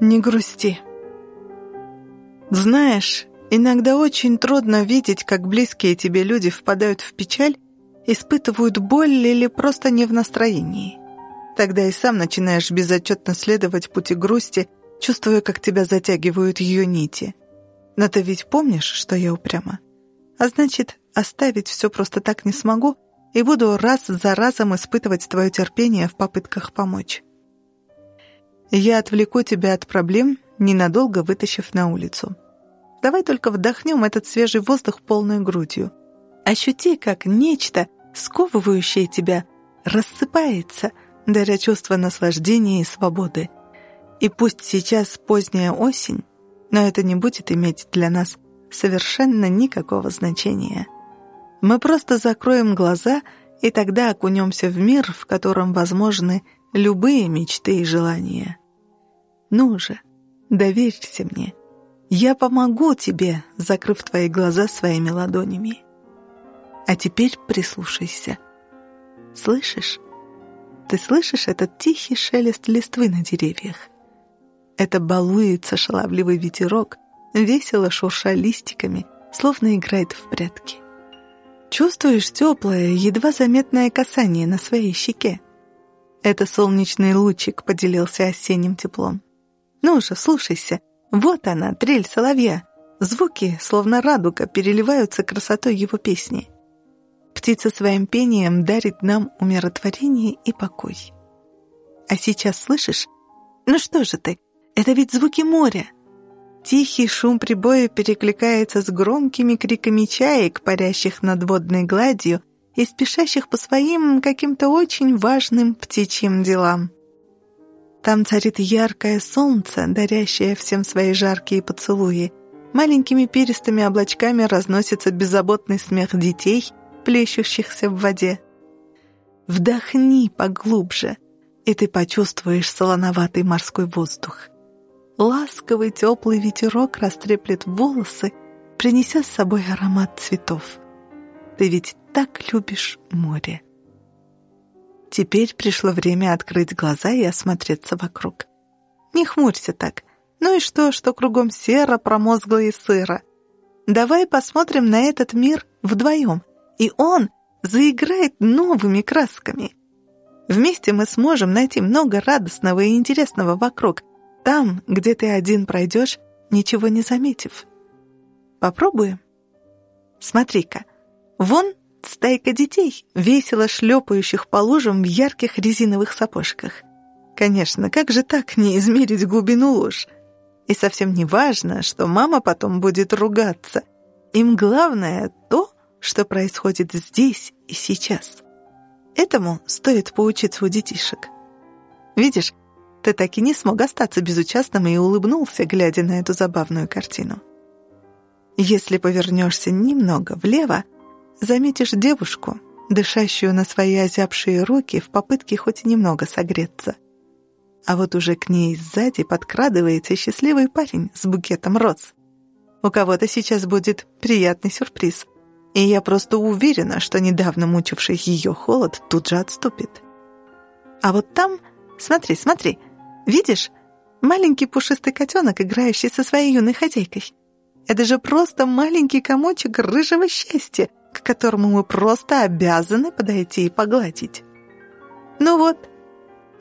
не грусти. Знаешь, иногда очень трудно видеть, как близкие тебе люди впадают в печаль, испытывают боль или просто не в настроении. Тогда и сам начинаешь безотчетно следовать пути грусти, чувствуя, как тебя затягивают ее нити. Но ты ведь помнишь, что я упряма? А значит, оставить все просто так не смогу и буду раз за разом испытывать твое терпение в попытках помочь. Я отвлеку тебя от проблем, ненадолго вытащив на улицу. Давай только вдохнем этот свежий воздух полной грудью. Ощути, как нечто, сковывающее тебя, рассыпается, даря чувство наслаждения и свободы. И пусть сейчас поздняя осень, но это не будет иметь для нас совершенно никакого значения. Мы просто закроем глаза и тогда окунемся в мир, в котором возможны любые мечты и желания. Ну же, доверься мне. Я помогу тебе, закрыв твои глаза своими ладонями. А теперь прислушайся. Слышишь? Ты слышишь этот тихий шелест листвы на деревьях? Это балуется шаловливый ветерок, весело шурша листиками, словно играет в прятки. Чувствуешь теплое, едва заметное касание на своей щеке? Это солнечный лучик поделился осенним теплом. Ну же, слушайся. Вот она, трель соловья. Звуки, словно радуга, переливаются красотой его песни. Птица своим пением дарит нам умиротворение и покой. А сейчас слышишь? Ну что же ты? Это ведь звуки моря. Тихий шум прибоя перекликается с громкими криками чаек, парящих над водной гладью и спешащих по своим каким-то очень важным птичьим делам. Там царит яркое солнце, дарящее всем свои жаркие поцелуи. Маленькими перистыми облачками разносится беззаботный смех детей, плещущихся в воде. Вдохни поглубже, и ты почувствуешь солоноватый морской воздух. Ласковый теплый ветерок растреплет волосы, принеся с собой аромат цветов. Ты ведь так любишь море. Теперь пришло время открыть глаза и осмотреться вокруг. Не хмурься так. Ну и что, что кругом серо, промозгло и сыро? Давай посмотрим на этот мир вдвоем, и он заиграет новыми красками. Вместе мы сможем найти много радостного и интересного вокруг, там, где ты один пройдешь, ничего не заметив. Попробуем? Смотри-ка, Вон стайка детей, весело шлепающих по лужам в ярких резиновых сапожках. Конечно, как же так не измерить глубину луж? И совсем не важно, что мама потом будет ругаться. Им главное то, что происходит здесь и сейчас. Этому стоит поучиться у детишек. Видишь, ты так и не смог остаться безучастным и улыбнулся, глядя на эту забавную картину. Если повернешься немного влево, заметишь девушку, дышащую на свои озябшие руки в попытке хоть немного согреться. А вот уже к ней сзади подкрадывается счастливый парень с букетом роз. У кого-то сейчас будет приятный сюрприз, и я просто уверена, что недавно мучивший ее холод тут же отступит. А вот там, смотри, смотри, видишь, маленький пушистый котенок, играющий со своей юной хозяйкой. Это же просто маленький комочек рыжего счастья, к которому мы просто обязаны подойти и погладить. Ну вот,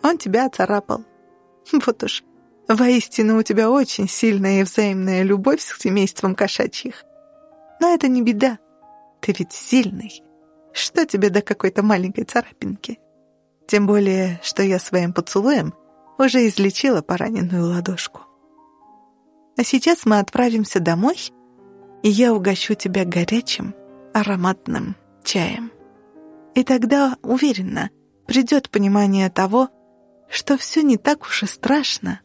он тебя оцарапал. Вот уж, воистину у тебя очень сильная и взаимная любовь с семейством кошачьих. Но это не беда, ты ведь сильный. Что тебе до какой-то маленькой царапинки? Тем более, что я своим поцелуем уже излечила пораненную ладошку. А сейчас мы отправимся домой, и я угощу тебя горячим, ароматным чаем. И тогда, уверенно, придет понимание того, что все не так уж и страшно,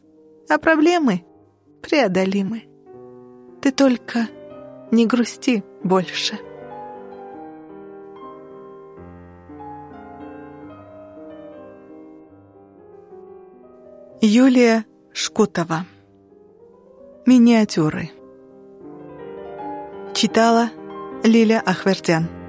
а проблемы преодолимы. Ты только не грусти больше. Юлия Шкутова Миниатюры Читала Лиля Ахвертян